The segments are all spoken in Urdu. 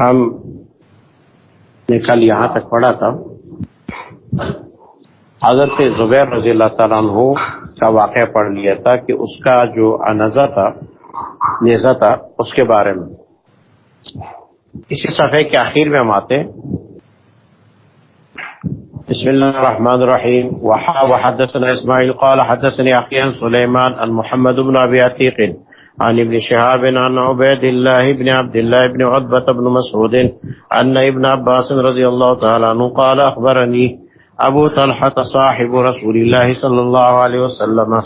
ہم نے کل یہاں تک پڑھا تھا۔ حضرت زبیر رضی اللہ تعالیٰ عنہ کا واقعہ پڑھ لیا تھا کہ اس کا جو انزا تھا نیزا تھا، اس کے بارے میں۔ اسی صفحے کے آخر میں ہم آتے بسم الله الرحمن الرحيم وحا وحدثنا اسماعيل قال حدثني اخي عن سليمان عن محمد بن ابي عتيق عن ابن شهاب عن عبيد الله بن عبد الله بن عتبة بن مسعود ان ابن عباس رضي الله تعالى عنه قال اخبرني ابو طلحة صاحب رسول الله صلى الله عليه وسلم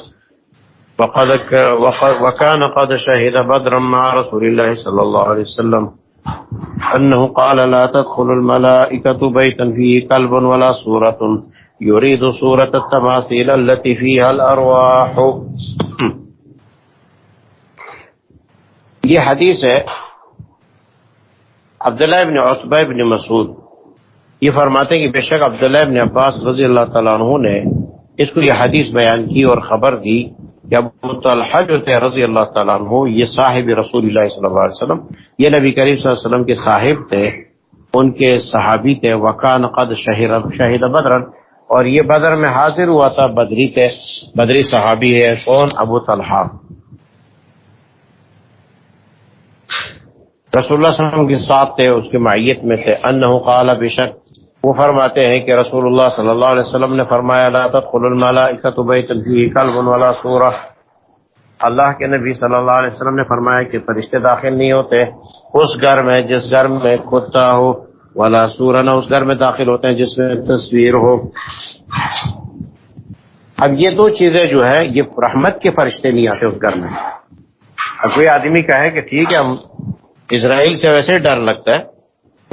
وقد وكان قد شهد بدرا مع رسول الله صلى الله عليه وسلم انه قال لا تدخل الملائكة بيتا فيه كلب ولا صورة يريد صورة التماثيل التي فيها الارواح یہ حدیث ہے، عبداللہ ابن عطبہ ابن مسعود، یہ فرماتے ہیں کہ بے شک عبداللہ ابن عباس رضی اللہ تعالیٰ عنہ نے اس کو یہ حدیث بیان کی اور خبر دی کہ ابو طلحہ جو تھے رضی اللہ تعالیٰ عنہ، یہ صاحب رسول اللہ صلی اللہ علیہ وسلم، یہ نبی کریم صلی اللہ علیہ وسلم کے صاحب تھے، ان کے صحابی تھے، وکان قد شہر شہید بدرن، اور یہ بدر میں حاضر ہوا تھا، بدری تھے، بدری صحابی ہے، کون؟ ابو طلحہ۔ رسول اللہ صلی اللہ علیہ وسلم کے ساتھ تھے، اس کے معیت میں تھے۔ انہو قال بشک وہ فرماتے ہیں کہ رسول اللہ صلی اللہ علیہ وسلم نے فرمایا، لا تدخل الملائکۃ فیہ کلب ولا سورہ۔ اللہ کے نبی صلی اللہ علیہ وسلم نے فرمایا کہ فرشتے داخل نہیں ہوتے، اس گھر میں، جس گھر میں کتا ہو، ولا سورہ نہ اس گھر میں داخل ہوتے ہیں، جس میں تصویر ہو۔ اب یہ دو چیزیں جو ہے یہ رحمت کے فرشتے نہیں آتے اس گھر میں۔ اب کوئی آدمی کہے کہ ٹھیک ہے، ہم اسرائیل سے ویسے ڈر لگتا ہے۔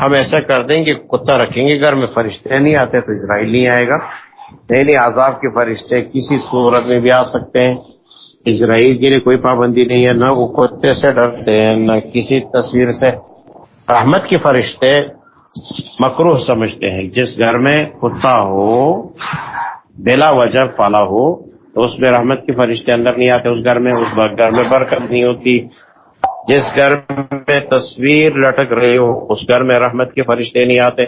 ہم ایسا کر دیں کہ کتا رکھیں گے، گھر میں فرشتے نہیں آتے تو اسرائیل نہیں آئے گا۔ نہیں نہیں، عذاب کے فرشتے کسی صورت میں بھی آ سکتے ہیں۔ اسرائیل کے لیے کوئی پابندی نہیں ہے، نہ وہ کتے سے ڈرتے ہیں، نہ کسی تصویر سے۔ رحمت کے فرشتے مکروح سمجھتے ہیں، جس گھر میں کتا ہو، بلا وجہ پالا ہو، تو اس میں رحمت کے فرشتے اندر نہیں آتے، اس گھر میں، اس گھر میں برکت نہیں ہوتی۔ جس گھر میں تصویر لٹک رہی ہو، اس گھر میں رحمت کے فرشتے نہیں آتے۔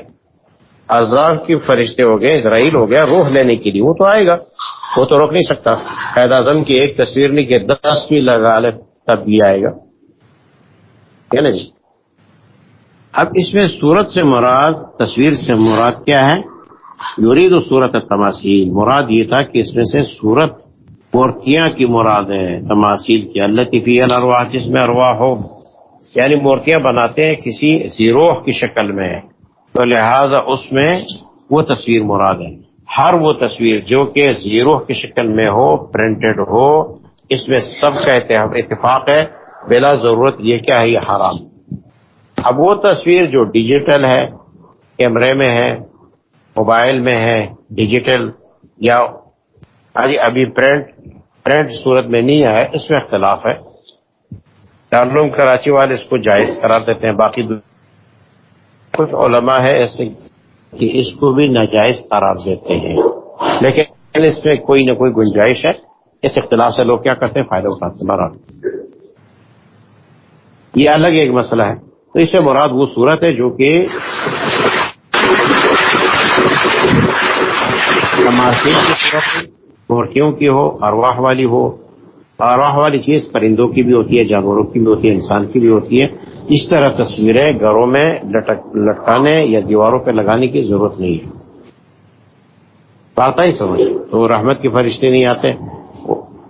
عذاب کی فرشتے ہو گئے، اسرائیل ہو گیا، روح لینے کے لیے، وہ تو آئے گا۔ وہ تو روک نہیں سکتا۔ قید اعظم کی ایک تصویر نہیں کہ دس بھی لگا لے تب بھی آئے گا۔ نا جی؟ اب اس میں صورت سے مراد، تصویر سے مراد کیا ہے؟ یورید و صورت تماثیل مراد یہ تھا کہ اس میں سے صورت مورتیاں کی مراد ہے تماثیل کی اللہ کی فی الرواح جس میں ارواح ہو یعنی مورتیاں بناتے ہیں کسی زیروح کی شکل میں۔ تو لہذا اس میں وہ تصویر مراد ہے۔ ہر وہ تصویر جو کہ زیروح کی شکل میں ہو پرنٹڈ ہو، اس میں سب کا اتفاق ہے۔ بلا ضرورت یہ کیا ہے یہ حرام۔ اب وہ تصویر جو ڈیجیٹل ہے، کیمرے میں ہے، موبائل میں ہے ڈیجیٹل یا ابھی پرنٹ پرنٹ صورت میں نہیں آئے اس میں اختلاف ہے۔ دارالعلوم کراچی والے اس کو جائز قرار دیتے ہیں، باقی کچھ علماء ہے ایسے کہ اس کو بھی ناجائز قرار دیتے ہیں۔ لیکن اس میں کوئی نہ کوئی گنجائش ہے۔ اس اختلاف سے لوگ کیا کرتے ہیں؟ فائدہ اٹھاتے ہیں۔ یہ الگ ایک مسئلہ ہے۔ تو اس سے مراد وہ صورت ہے جو کہ مورتیوں کی ہو؟ ارواح والی ہو۔ ارواح والی چیز پرندوں کی بھی ہوتی ہے، جانوروں کی بھی ہوتی ہے، انسان کی بھی ہوتی ہے۔ اس طرح تصویریں گھروں میں لٹکانے یا دیواروں پہ لگانے کی ضرورت نہیں ہے۔ آتا ہی سمجھ، تو رحمت کے فرشتے نہیں آتے۔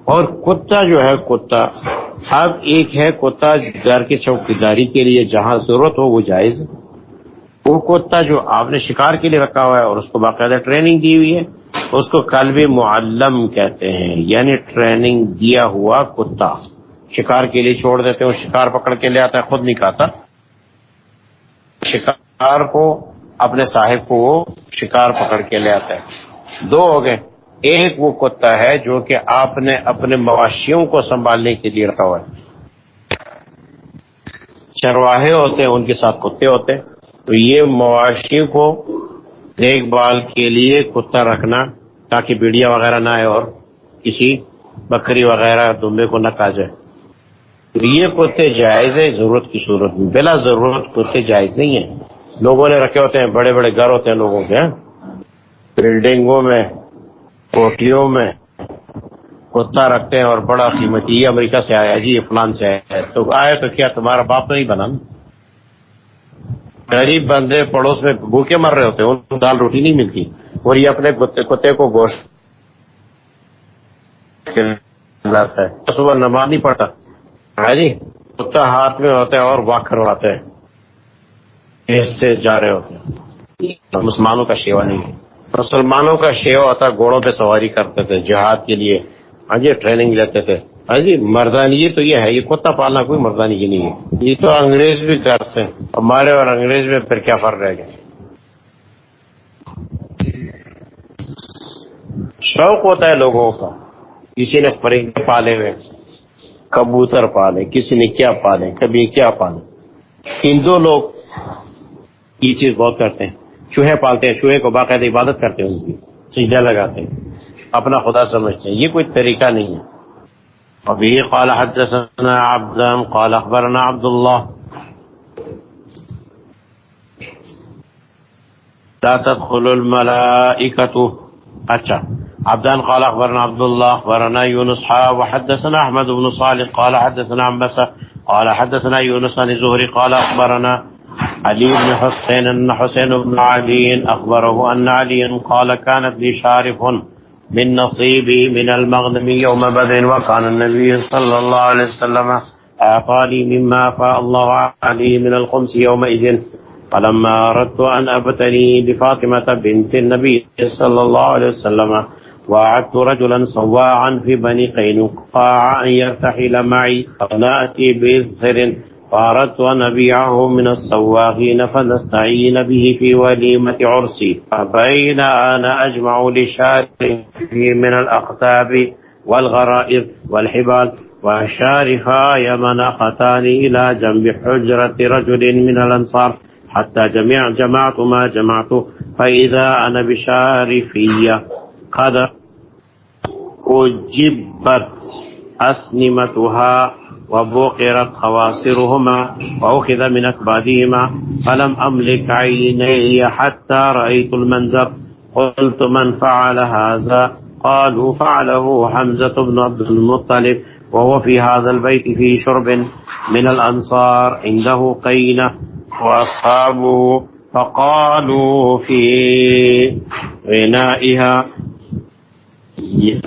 اور کتا جو ہے، کتا، اب ایک ہے کتا گھر کے چوکیداری کے لیے، جہاں ضرورت ہو وہ جائز کتا جو آپ نے شکار کے لیے رکھا ہوا ہے اور اس کو باقاعدہ ٹریننگ دی ہوئی ہے، اس کو قلب معلم کہتے ہیں یعنی ٹریننگ دیا ہوا کتا۔ شکار کے لیے چھوڑ دیتے ہیں، شکار پکڑ کے لے آتا ہے، خود نہیں کھاتا۔ شکار کو، اپنے صاحب کو وہ شکار پکڑ کے لے آتا ہے۔ دو ہو گئے۔ ایک وہ کتا ہے جو کہ آپ نے اپنے مواشیوں کو سنبھالنے کے لیے رکھا ہوا ہے۔ چرواہے ہوتے ہیں، ان کے ساتھ کتے ہوتے ہیں۔ تو یہ مواشی کو دیکھ بھال کے لیے کتا رکھنا تاکہ بیڑیا وغیرہ نہ آئے اور کسی بکری وغیرہ دمبے کو نہ کھا جائے یہ کتے جائز ہے ضرورت کی صورت میں۔ بلا ضرورت کتے جائز نہیں ہیں۔ لوگوں نے رکھے ہوتے ہیں، بڑے بڑے گھر ہوتے ہیں لوگوں کے۔ بلڈنگوں میں، کوٹیوں میں کتا رکھتے ہیں اور بڑا قیمتی یہ امریکہ سے آیا جی یہ فلان سے آیا تو آئے تو کیا تمہارا باپ نہیں بنا غریب بندے پڑوس میں بھوکے مر رہے ہوتے ہیں، ان کو دال روٹی نہیں ملتی اور یہ اپنے کتے کو گوشت صبح نماز نہیں پڑتا ہاں جی؟ کتا ہاتھ میں ہوتے ہیں اور واک کرواتے ہیں سے جا رہے ہوتے ہیں۔ مسلمانوں کا شیوا نہیں ہے۔ مسلمانوں کا شیوا ہوتا گھوڑوں پہ سواری کرتے تھے جہاد کے لیے۔ ہاں جی ٹریننگ لیتے تھے۔ ہاں جی مردانی تو یہ ہے، یہ کتا پالنا کوئی مردانی کی نہیں ہے۔ یہ تو انگریز بھی کرتے ہیں۔ ہمارے اور انگریز میں پھر کیا فرق رہ گیا؟ شوق ہوتا ہے لوگوں کا۔ کسی نے پرندے پالے ہوئے، کبوتر پالے، کسی نے کیا پالے، کبھی کیا پالے۔ ہندو لوگ یہ چیز بہت کرتے ہیں۔ چوہے پالتے ہیں، چوہے کو باقاعدہ عبادت کرتے ہیں ان کی سیدھا لگاتے ہیں۔ اپنا خدا سمجھتے ہیں۔ یہ کوئی طریقہ نہیں ہے۔ ابھی قال حدثنا عبدان قال أخبرنا عبد الله. لا تدخل الملائكة. اچھا عبدان قال أخبرنا عبد الله. أخبرنا يونس حا. وحدثنا أحمد بن صالح قال حدثنا عبسة قال حدثنا يونس عن زهري قال أخبرنا علي بن حسين أن حسين بن علي أخبره أن علي قال كانت لي شارف. من نصيبي من المغنم يوم بدر وكان النبي صلى الله عليه وسلم أعطاني مما أفاء الله علي من الخمس يومئذ. فلما أردت أن أبتني بفاطمة بنت النبي صلى الله عليه وسلم وعدت رجلا صواعا في بني قينقاع أن يرتحل معي فنأتي بإذخر فأردت أن أبيعه من السواغين فنستعين به في وليمة عرسي فبين أنا أجمع لشاره من الأقتاب والغرائب والحبال وشارفا يمن أختاني إلى جنب حجرة رجل من الأنصار. حتى جميع جمعت ما جمعت فإذا أنا بشارفية قد أجبت أسنمتها وبوقرت خواصرهما وأخذ من أكبادهما. فلم أملك عيني حتى رأيت المنظر قلت من فعل هذا؟ قالوا فعله حمزة بن عبد المطلب وهو في هذا البيت في شرب من الأنصار عنده قينة وأصحابه فقالوا في غنائها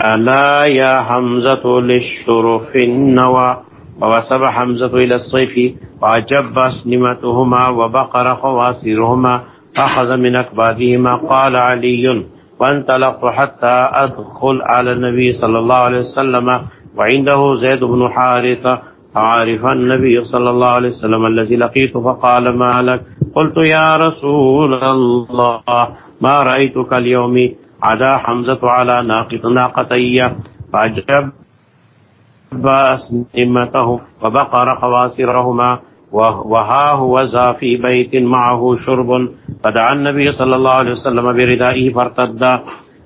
ألا يا حمزة للشرف النوى؟ ووسب حمزة إلى الصيف وعجب سنمتهما وبقر خواسرهما أخذ من أكبادهما. قال علي وانطلقت حتى أدخل على النبي صلى الله عليه وسلم وعنده زيد بن حارثة. فعرف النبي صلى الله عليه وسلم الذي لقيته فقال، ما لك؟ قلت، يا رسول الله، ما رأيتك اليوم؟ عدا حمزة على ناقط ناقتي. فأجب فعجب بأسنمته وبقر خواسرهما وها هو ذا في بيت معه شرب. فدعا النبي صلى الله عليه وسلم بردائه فارتد.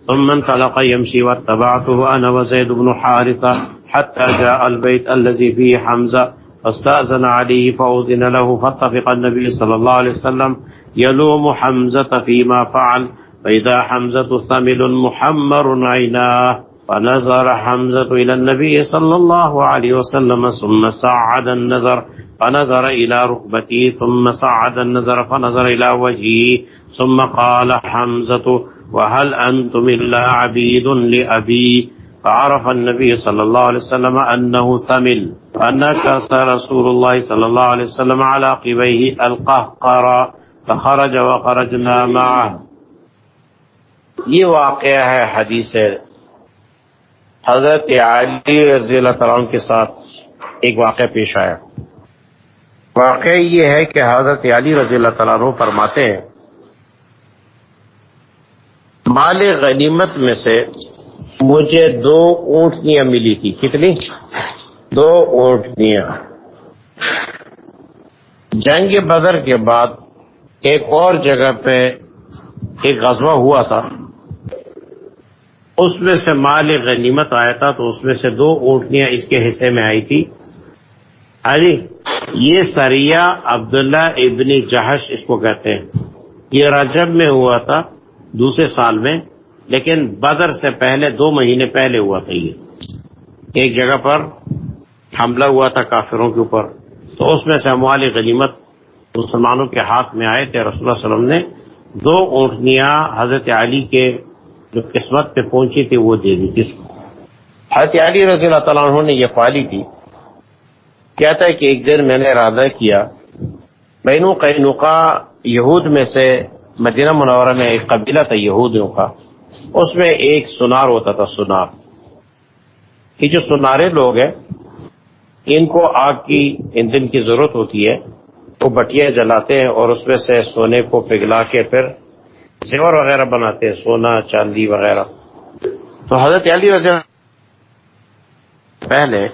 ثم انطلق يمشي واتبعته أنا وزيد بن حارثة حتى جاء البيت الذي فيه حمزة. فاستأذن عليه فأذن له فاتفق النبي صلى الله عليه وسلم يلوم حمزة فيما فعل. فإذا حمزة ثمل محمر عيناه. فنظر حمزة إلى النبي صلى الله عليه وسلم ثم صعد النظر فنظر إلى ركبتي ثم صعد النظر فنظر إلى وجهي ثم قال حمزة وهل أنتم إلا عبيد لأبي فعرف النبي صلى الله عليه وسلم أنه ثمل فنكس رسول الله صلى الله عليه وسلم على قبيه القهقر فخرج وخرجنا معه یہ واقعہ ہے حدیث حضرت علی رضی اللہ تعالیٰ کے ساتھ ایک واقعہ پیش آیا۔ واقعہ یہ ہے کہ حضرت علی رضی اللہ تعالیٰ عنہ فرماتے ہیں، مال غنیمت میں سے مجھے دو اونٹنیاں ملی تھی۔ کتنی؟ دو اونٹنیاں۔ جنگ بدر کے بعد ایک اور جگہ پہ ایک غزوہ ہوا تھا۔ اس میں سے مال غنیمت آیا تھا تو اس میں سے دو اونٹنیاں اس کے حصے میں آئی تھی۔ ہاں جی یہ سریا عبداللہ ابن جہش اس کو کہتے ہیں۔ یہ رجب میں ہوا تھا، دوسرے سال میں، لیکن بدر سے پہلے، دو مہینے پہلے ہوا تھا یہ۔ ایک جگہ پر حملہ ہوا تھا کافروں کے اوپر۔ تو اس میں سے اموال غنیمت مسلمانوں کے ہاتھ میں آئے تھے۔ رسول اللہ علیہ وسلم نے دو اونٹنیاں حضرت علی کے جو قسمت پہ پہنچی تھی، وہ دے دی تھی حضرت علی رضی اللہ تعالیٰ عنہ نے یہ پالی تھی کہتا ہے کہ ایک دن میں نے ارادہ کیا، بینو قینقا یہود میں سے مدینہ منورہ میں ایک قبیلہ تھا یہودیوں کا، اس میں ایک سنار ہوتا تھا، سنار۔ یہ جو سنارے لوگ ہیں، ان کو آگ کی ایندھن کی ضرورت ہوتی ہے، وہ بٹیاں جلاتے ہیں اور اس میں سے سونے کو پگھلا کے پھر زیور وغیرہ بناتے ہیں، سونا، چاندی وغیرہ۔ تو حضرت علی رضی اللہ پہلے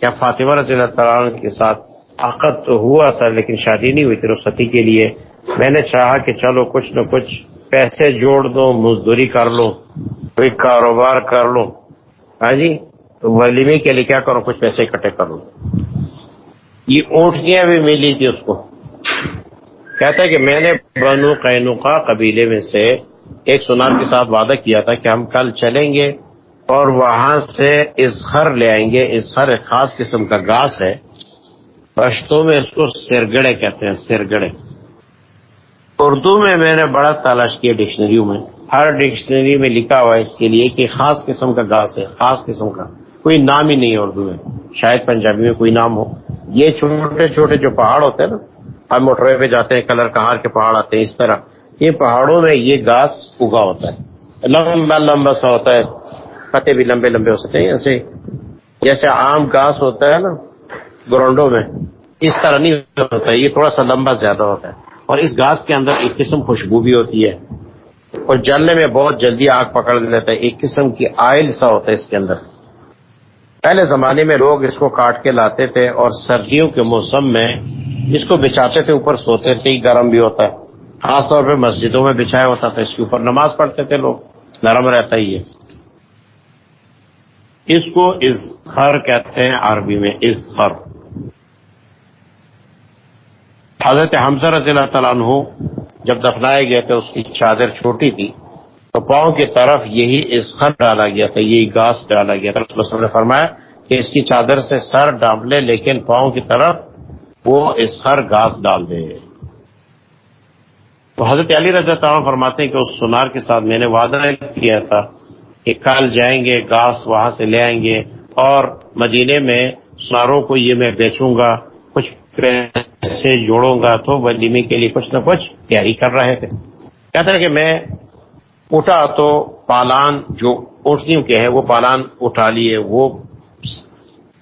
کیا فاطمہ رضی اللہ تعالیٰ کے ساتھ عقد تو ہوا تھا لیکن شادی نہیں ہوئی تھی رخصتی کے لیے؟ میں نے چاہا کہ چلو کچھ نہ کچھ پیسے جوڑ دو، مزدوری کر لو، کوئی کاروبار کر لو۔ ہاں جی تو ولیمے کے لیے کیا کرو، کچھ پیسے اکٹھے کر لو۔ یہ اونٹیاں بھی ملی تھی اس کو۔ کہتا ہے کہ میں نے بنو قینوقا قبیلے میں سے ایک سنار کے ساتھ وعدہ کیا تھا کہ ہم کل چلیں گے اور وہاں سے اسخر لے آئیں گے۔ اسخر ایک خاص قسم کا گاس ہے۔ پشتوں میں اس کو سرگڑے کہتے ہیں، سرگڑے۔ اردو میں میں نے بڑا تلاش کیا ڈکشنریوں میں۔ ہر ڈکشنری میں لکھا ہوا ہے اس کے لیے کہ خاص قسم کا گاس ہے، خاص قسم کا۔ کوئی نام ہی نہیں ہے اردو میں۔ شاید پنجابی میں کوئی نام ہو۔ یہ چھوٹے چھوٹے جو پہاڑ ہوتے ہیں نا ہم موٹر پہ جاتے ہیں، کلر کہار کے پہاڑ آتے ہیں، اس طرح۔ یہ پہاڑوں میں یہ گاس اگا ہوتا ہے۔ لمبا لمبا سا ہوتا ہے۔ پتے بھی لمبے لمبے ہو سکتے ہیں۔ ایسے جیسے عام گاس ہوتا ہے نا گراؤنڈوں میں، اس طرح نہیں ہوتا۔ ہے یہ تھوڑا سا لمبا زیادہ ہوتا ہے۔ اور اس گاس کے اندر ایک قسم خوشبو بھی ہوتی ہے۔ اور جلنے میں بہت جلدی آگ پکڑ لیتا ہے۔ ایک قسم کی آئل سا ہوتا ہے اس کے اندر۔ پہلے زمانے میں لوگ اس کو کاٹ کے لاتے تھے اور سردیوں کے موسم میں اس کو بچاتے تھے اوپر سوتے تھے، گرم بھی ہوتا ہے۔ خاص طور پہ مسجدوں میں بچھایا ہوتا تھا، اس کے اوپر نماز پڑھتے تھے لوگ۔ نرم رہتا ہی ہے۔ اس کو اظہر کہتے ہیں عربی میں اظہر حضرت حمزہ رضی اللہ تعالیٰ عنہ جب دفنائے گئے تھے اس کی چادر چھوٹی تھی، تو پاؤں کی طرف یہی اسخر ڈالا گیا تھا، یہی گاس ڈالا گیا تھا۔ نے فرمایا کہ اس کی چادر سے سر ڈانپ لے، لیکن پاؤں کی طرف وہ اس اسخر گاس ڈال دے۔ تو حضرت علی رضی اللہ عنہ فرماتے ہیں کہ اس سنار کے ساتھ میں نے وعدہ کیا تھا کہ کل جائیں گے گاس وہاں سے لے آئیں گے اور مدینے میں سناروں کو یہ میں بیچوں گا، کچھ پیسے جوڑوں گا تو ولیمے کے لیے کچھ نہ کچھ تیاری کر رہے تھے۔ کہتا ہے کہ میں اٹھا تو پالان جو اونٹنیوں کے ہیں، وہ پالان اٹھا لیے، وہ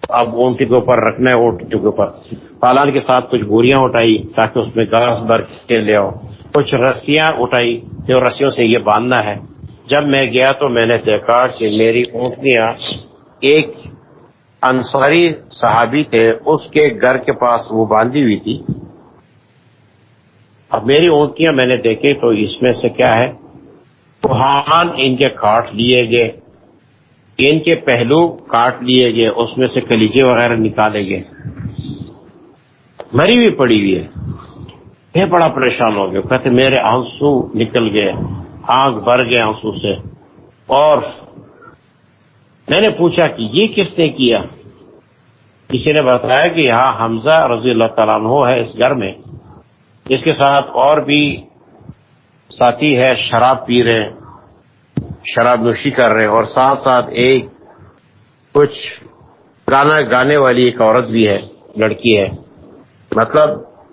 اب اونٹی کے اوپر رکھنا ہے اونٹیوں کے اوپر۔ پالان کے ساتھ کچھ بوریاں اٹھائی تاکہ اس میں گاس بھر کے لے آؤ۔ کچھ رسیاں اٹھائی جو رسیوں سے یہ باندھنا ہے۔ جب میں گیا تو میں نے دیکھا کہ میری اونٹنیاں ایک انصاری صحابی تھے، اس کے گھر کے پاس وہ باندھی ہوئی تھی۔ اب میری اونٹیاں میں نے دیکھی تو اس میں سے کیا ہے؟ کوہان ان کے کاٹ لیے گئے۔ ان کے پہلو کاٹ لیے گئے، اس میں سے کلیجے وغیرہ نکالے گئے۔ مری بھی پڑی ہوئی ہے۔ یہ بڑا پریشان ہو گیا کہتے میرے آنسو نکل گئے، آنکھ بھر گئے آنسو سے۔ اور میں نے پوچھا کہ یہ کس نے کیا؟ کسی نے بتایا کہ یہاں حمزہ رضی اللہ تعالیٰ عنہ ہے اس گھر میں۔ اس کے ساتھ اور بھی ساتھی ہے، شراب پی رہے شراب نوشی کر رہے اور ساتھ ساتھ ایک کچھ گانا گانے والی ایک عورت بھی ہے، لڑکی ہے۔ مطلب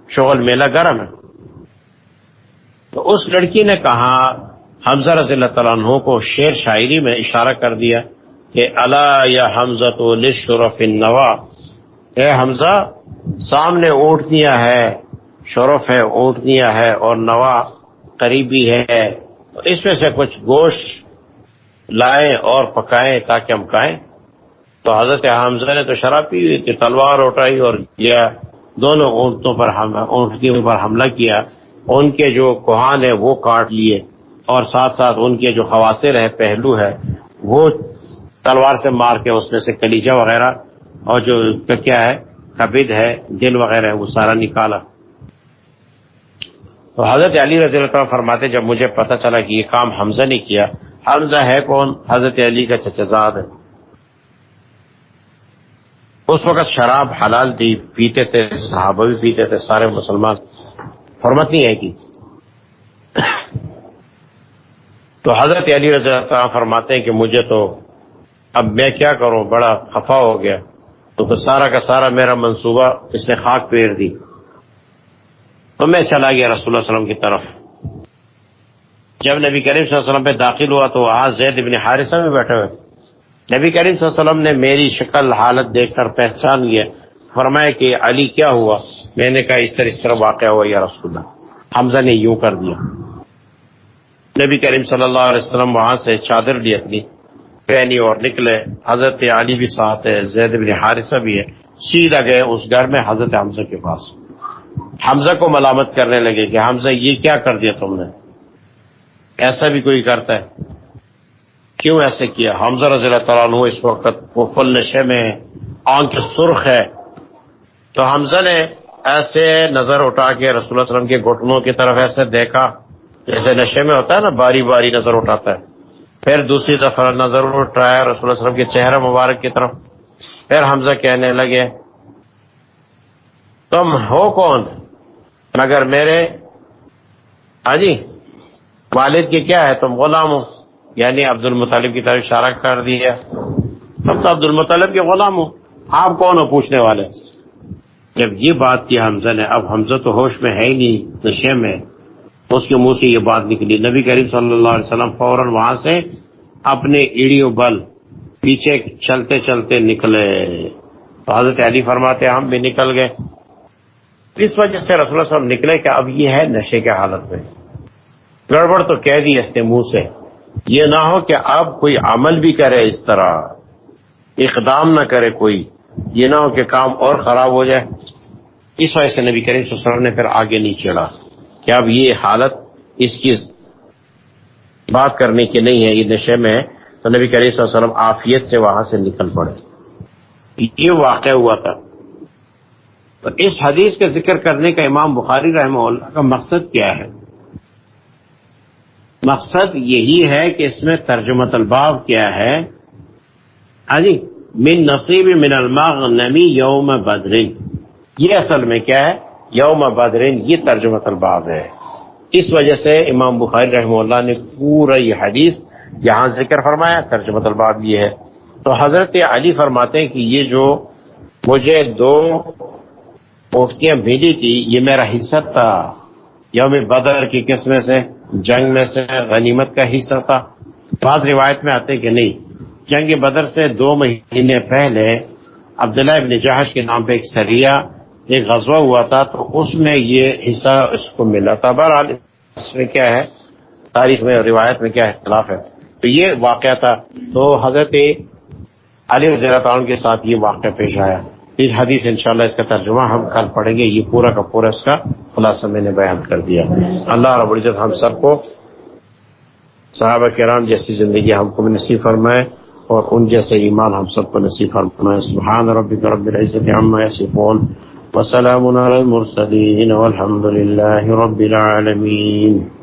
شغل میلہ گرم ہے۔ تو اس لڑکی نے کہا، حمزہ رضی اللہ تعالیٰ عنہ کو شعر شاعری میں اشارہ کر دیا کہ اللہ یا حمزہ تو لشرف نوا اے حمزہ، سامنے اونٹنیا ہے، شرف ہے اونٹنیا ہے اور نوا قریبی ہے۔ اس میں سے کچھ گوشت لائیں اور پکائیں تاکہ ہم کھائیں۔ تو حضرت حمزہ نے تو شراب پی ہوئی تھی، تلوار اٹھائی اور کیا دونوں اونٹوں پر اونٹنیوں پر حملہ کیا۔ ان کے جو کوہان ہے وہ کاٹ لیے اور ساتھ ساتھ ان کے جو خواصر ہے پہلو ہے وہ تلوار سے مار کے اس میں سے کلیجہ وغیرہ اور جو کیا ہے کبد ہے دل وغیرہ ہے، وہ سارا نکالا۔ تو حضرت علی رضی اللہ عنہ فرماتے، جب مجھے پتا چلا کہ یہ کام حمزہ نے کیا حمزہ ہے کون؟ حضرت علی کا چچزاد ہے۔ اس وقت شراب حلال تھی، پیتے تھے، صحابہ بھی پیتے تھے، سارے مسلمان۔ حرمت نہیں ہے کی۔ تو حضرت علی رضی اللہ عنہ فرماتے ہیں کہ مجھے تو اب میں کیا کروں؟ بڑا خفا ہو گیا۔ تو پھر سارا کا سارا میرا منصوبہ اس نے خاک پیر دی۔ تو میں چلا گیا رسول اللہ علیہ وسلم کی طرف۔ جب نبی کریم صلی اللہ علیہ وسلم پہ داخل ہوا تو وہاں زید ابن حارثہ میں بیٹھے ہوئے۔ نبی کریم صلی اللہ علیہ وسلم نے میری شکل، حالت دیکھ کر پہچان لیا۔ فرمایا کہ علی کیا ہوا؟ میں نے کہا، اس طرح اس طرح واقع ہوا یا رسول اللہ۔ حمزہ نے یوں کر دیا۔ نبی کریم صلی اللہ علیہ وسلم وہاں سے چادر لی اپنی۔ پہنی اور نکلے۔ حضرت علی بھی ساتھ ہے زید بن حارثہ بھی ہے سیدھا گئے اس گھر میں حضرت حمزہ کے پاس۔ حمزہ کو ملامت کرنے لگے کہ حمزہ، یہ کیا کر دیا تم نے؟ ایسا بھی کوئی کرتا ہے؟ کیوں ایسے کیا؟ حمزہ رضی اللہ تعالیٰ عنہ اس وقت وہ فل نشے میں آنکھ سرخ ہے۔ تو حمزہ نے ایسے نظر اٹھا کے رسول اللہ علیہ وسلم کے گھٹنوں کی طرف ایسے دیکھا، جیسے نشے میں ہوتا ہے نا، باری باری نظر اٹھاتا ہے۔ پھر دوسری دفعہ نظر اٹھایا رسول اللہ علیہ وسلم کے چہرہ مبارک کی طرف۔ پھر حمزہ کہنے لگے، تم ہو کون؟ مگر میرے ہاں جی؟ والد کی کیا ہے؟ تم غلام ہو۔ یعنی عبد المطالب کی طرف اشارہ کر دیا۔ تم تو عبد المطالب کے غلام ہو۔ آپ کون ہو پوچھنے والے؟ جب یہ بات کی حمزہ نے، اب حمزہ تو ہوش میں ہے ہی نہیں، نشے میں۔ اس کے منہ سے یہ بات نکلی۔ نبی کریم صلی اللہ علیہ وسلم فوراً وہاں سے اپنے ایڑیو بل پیچھے چلتے چلتے نکلے۔ تو حضرت علی فرماتے، ہم بھی نکل گئے۔ اس وجہ سے رسول اللہ وسلم نکلے کہ اب یہ ہے نشے کے حالت میں۔ گڑبڑ تو کہہ دی اس نے منہ سے۔ یہ نہ ہو کہ اب کوئی عمل بھی کرے اس طرح۔ اقدام نہ کرے کوئی۔ یہ نہ ہو کہ کام اور خراب ہو جائے۔ اس وجہ سے نبی کریم صلی اللہ علیہ وسلم نے پھر آگے نہیں چڑھا کہ اب یہ حالت اس کی بات کرنے کی نہیں ہے۔ یہ نشے میں ہے تو نبی کریم صلی اللہ علیہ وسلم آفیت سے وہاں سے نکل پڑے۔ یہ واقع ہوا تھا۔ تو اس حدیث کا ذکر کرنے کا امام بخاری رحمہ اللہ کا مقصد کیا ہے؟ مقصد یہی ہے کہ اس میں ترجمت الباب کیا ہے؟ ہاں جی من نصیب من المغنمی یوم بدرین یہ اصل میں کیا ہے؟ یوم بدرین یہ ترجمت الباب ہے. اس وجہ سے امام بخاری رحمہ اللہ نے پورا یہ حدیث یہاں ذکر فرمایا ترجمت الباب یہ ہے. تو حضرت علی فرماتے ہیں کہ یہ جو مجھے دو پوٹیاں بھیجی تھی، یہ میرا حصہ تھا. یوم بدر کی قسم سے؟ جنگ میں سے غنیمت کا حصہ تھا۔ بعض روایت میں آتے کہ نہیں۔ جنگ بدر سے دو مہینے پہلے عبداللہ ابن جہاز کے نام پہ ایک سریا، ایک غزوہ ہوا تھا، تو اس میں یہ حصہ اس کو ملا تھا۔ بہرحال اس میں کیا ہے؟ تاریخ میں روایت میں کیا اختلاف ہے؟ تو یہ واقعہ تھا۔ تو حضرت علی رضی اللہ تعالیٰ کے ساتھ یہ واقعہ پیش آیا۔ اس حدیث انشاءاللہ اس کا ترجمہ ہم کل پڑھیں گے، یہ پورا کا پورا اس کا خلاصہ میں نے بیان کر دیا۔ اللہ رب العزت ہم سب کو صحابہ کرام جیسی زندگی ہم کو نصیب فرمائے اور ان جیسے ایمان ہم سب کو نصیب فرمائے۔ سبحان ربک رب العزت عما یصفون وسلام على المرسلين والحمد لله رب العالمين